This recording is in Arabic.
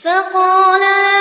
فقال له